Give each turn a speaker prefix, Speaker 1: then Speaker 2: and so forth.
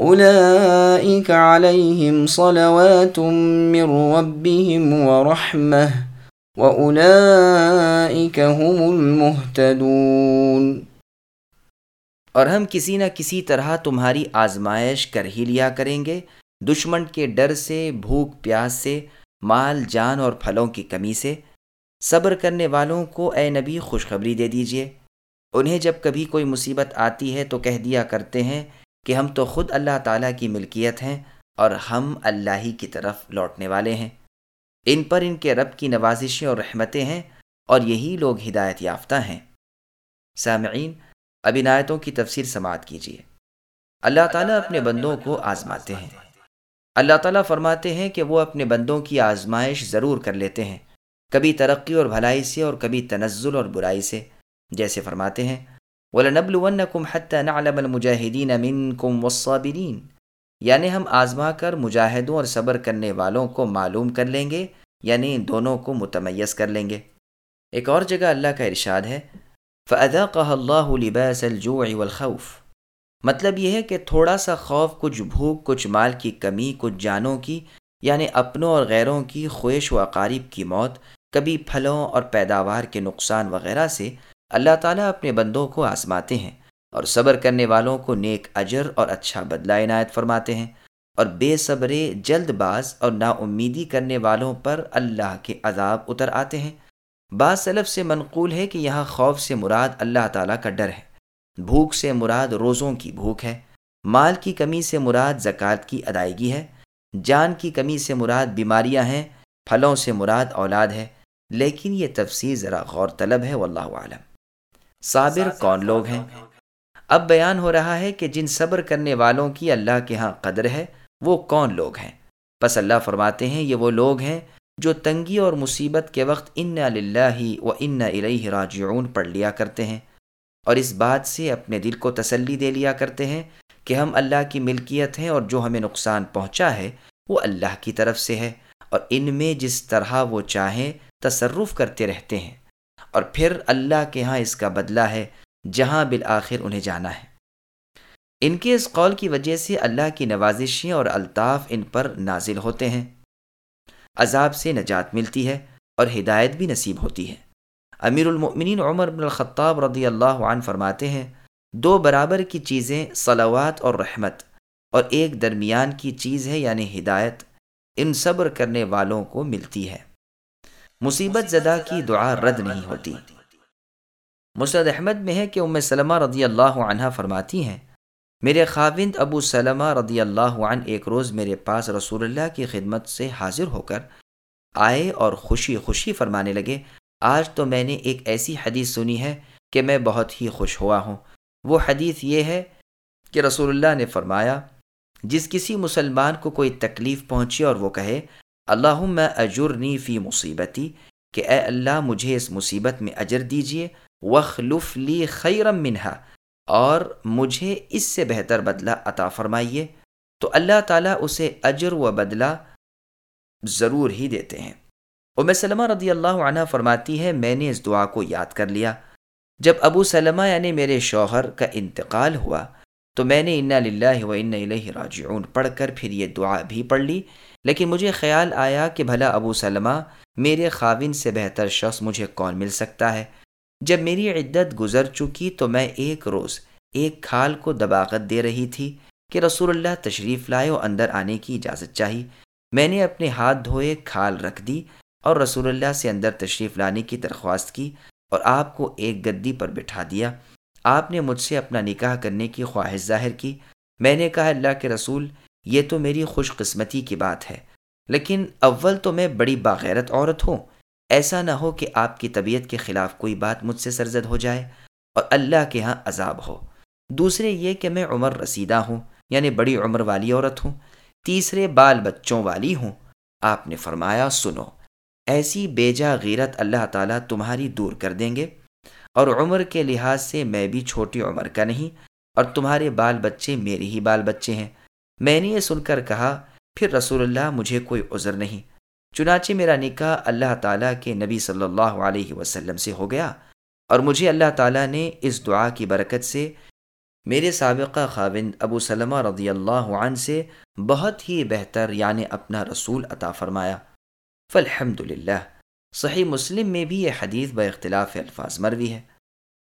Speaker 1: أولئك عليهم صلوات من ربهم ورحمة، وأولئك هم المهتدون۔
Speaker 2: اور ہم کسی نہ کسی طرح تمہاری آزمائش کر ہی لیا کریں گے، دشمن کے ڈر سے، بھوک پیاس سے، مال، جان اور پھلوں کی کمی سے۔ صبر کرنے والوں کو اے نبی خوشخبری دے دیجیے انہیں جب کبھی کوئی مصیبت آتی ہے تو کہہ دیا کرتے ہیں کہ ہم تو خود اللہ تعالیٰ کی ملکیت ہیں اور ہم اللہ ہی کی طرف لوٹنے والے ہیں۔ ان پر ان کے رب کی نوازشیں اور رحمتیں ہیں اور یہی لوگ ہدایت یافتہ ہیں۔ سامعین، اب عنایتوں کی تفسیر سماعت کیجیے۔ اللہ تعالیٰ اپنے بندوں کو آزماتے ہیں۔ اللہ تعالیٰ فرماتے ہیں کہ وہ اپنے بندوں کی آزمائش ضرور کر لیتے ہیں، کبھی ترقی اور بھلائی سے اور کبھی تنزل اور برائی سے، جیسے فرماتے ہیں وَلَنَبْلُوَنَّكُمْ حَتَّى نَعْلَمَ الْمُجَاهِدِينَ مِنْكُمْ وَالصَّابِرِينَ یعنی ہم آزما کر مجاہدوں اور صبر کرنے والوں کو معلوم کر لیں گے یعنی دونوں کو متمیز کر لیں گے۔ ایک اور جگہ اللہ کا ارشاد ہے، فَأَذَاقَهَا اللَّهُ لِبَاسَ الْجُوعِ وَالْخَوْفِ۔ مطلب یہ ہے کہ تھوڑا سا خوف کچھ بھوک، کچھ مال کی کمی، کچھ جانوں کی یعنی اپنوں اور غیروں کی خویش و اقارب کی موت، کبھی پھلوں اور پیداوار کے نقصان وغیرہ سے اللہ تعالیٰ اپنے بندوں کو آزماتے ہیں اور صبر کرنے والوں کو نیک اجر اور اچھا بدلہ عنایت فرماتے ہیں اور بے صبرے جلد باز اور نا امیدی کرنے والوں پر اللہ کے عذاب اتر آتے ہیں۔ بعض سلف سے منقول ہے کہ یہاں خوف سے مراد اللہ تعالیٰ کا ڈر ہے، بھوک سے مراد روزوں کی بھوک ہے، مال کی کمی سے مراد زکوٰۃ کی ادائیگی ہے، جان کی کمی سے مراد بیماریاں ہیں، پھلوں سے مراد اولاد ہے، لیکن یہ تفسیر ذرا غور طلب ہے، واللہ عالم صابر کون لوگ ہیں؟ اب بیان ہو رہا ہے کہ جن صبر کرنے والوں کی اللہ کے ہاں قدر ہے وہ کون لوگ ہیں؟ پس اللہ فرماتے ہیں یہ وہ لوگ ہیں جو تنگی اور مصیبت کے وقت ان اللہ و ان الیہ راجعون پڑھ لیا کرتے ہیں۔ اور اس بات سے اپنے دل کو تسلی دے لیا کرتے ہیں کہ ہم اللہ کی ملکیت ہیں اور جو ہمیں نقصان پہنچا ہے وہ اللہ کی طرف سے ہے۔ اور ان میں جس طرح وہ چاہیں تصرف کرتے رہتے ہیں۔ اور پھر اللہ کے ہاں اس کا بدلہ ہے، جہاں بالآخر انہیں جانا ہے۔ ان کے اس قول کی وجہ سے اللہ کی نوازشیں اور الطاف ان پر نازل ہوتے ہیں۔ عذاب سے نجات ملتی ہے اور ہدایت بھی نصیب ہوتی ہے۔ امیر المؤمنین عمر بن الخطاب رضی اللہ عنہ فرماتے ہیں، دو برابر کی چیزیں صلوات اور رحمت اور ایک درمیان کی چیز ہے یعنی ہدایت، ان صبر کرنے والوں کو ملتی ہے۔ مصیبت زدہ کی دعا رد نہیں ہوتی۔ مسرد احمد میں ہے کہ ام سلمہ رضی اللہ عنہ فرماتی ہیں، میرے خاوند ابو سلمہ رضی اللہ عنہ ایک روز میرے پاس رسول اللہ کی خدمت سے حاضر ہو کر آئے اور خوشی خوشی فرمانے لگے، آج تو میں نے ایک ایسی حدیث سنی ہے کہ میں بہت ہی خوش ہوا ہوں۔ وہ حدیث یہ ہے کہ رسول اللہ نے فرمایا، جس کسی مسلمان کو کوئی تکلیف پہنچی اور وہ کہے اللہ اجرنی فی مصیبتی کہ اے اللہ مجھے اس مصیبت میں اجر دیجیے وخلف لی خیرم منہا، اور مجھے اس سے بہتر بدلہ عطا فرمائیے۔ تو اللہ تعالیٰ اسے اجر و بدلہ ضرور ہی دیتے ہیں۔ ام سلمہ رضی اللہ عنہ فرماتی ہے، میں نے اس دعا کو یاد کر لیا۔ جب ابو سلمہ یعنی میرے شوہر کا انتقال ہوا تو میں نے انا للہ و ان الہ راجعون۔ پڑھ کر پھر یہ دعا بھی پڑھ لی۔ لیکن مجھے خیال آیا کہ بھلا ابو سلمہ میرے خاون سے بہتر شخص مجھے کون مل سکتا ہے؟ جب میری عدت گزر چکی تو میں ایک روز ایک کھال کو دباغت دے رہی تھی کہ رسول اللہ تشریف لائے اور اندر آنے کی اجازت چاہی۔ میں نے اپنے ہاتھ دھوئے کھال رکھ دی اور رسول اللہ سے اندر تشریف لانے کی درخواست کی اور آپ کو ایک گدی پر بٹھا دیا۔ آپ نے مجھ سے اپنا نکاح کرنے کی خواہش ظاہر کی۔ میں نے کہا، اللہ کے رسول، یہ تو میری خوش قسمتی کی بات ہے۔ لیکن اول تو میں بڑی باغیرت عورت ہوں۔ ایسا نہ ہو کہ آپ کی طبیعت کے خلاف کوئی بات مجھ سے سرزد ہو جائے اور اللہ کے ہاں عذاب ہو۔ دوسرے یہ کہ میں عمر رسیدہ ہوں یعنی بڑی عمر والی عورت ہوں۔ تیسرے بال بچوں والی ہوں۔ آپ نے فرمایا، سنو، ایسی بیجا غیرت اللہ تعالیٰ تمہاری دور کر دیں گے۔ اور عمر کے لحاظ سے میں بھی چھوٹی عمر کا نہیں، اور تمہارے بال بچے میرے ہی بال بچے ہیں۔ میں نے یہ سن کر کہا، پھر رسول اللہ مجھے کوئی عذر نہیں۔ چنانچہ میرا نکاح اللہ تعالیٰ کے نبی صلی اللہ علیہ وسلم سے ہو گیا، اور مجھے اللہ تعالیٰ نے اس دعا کی برکت سے میرے سابقہ خاوند ابو سلمہ رضی اللہ عنہ سے بہت ہی بہتر یعنی اپنا رسول عطا فرمایا۔ فالحمد للہ صحیح مسلم میں بھی یہ حدیث با اختلاف الفاظ مروی ہے۔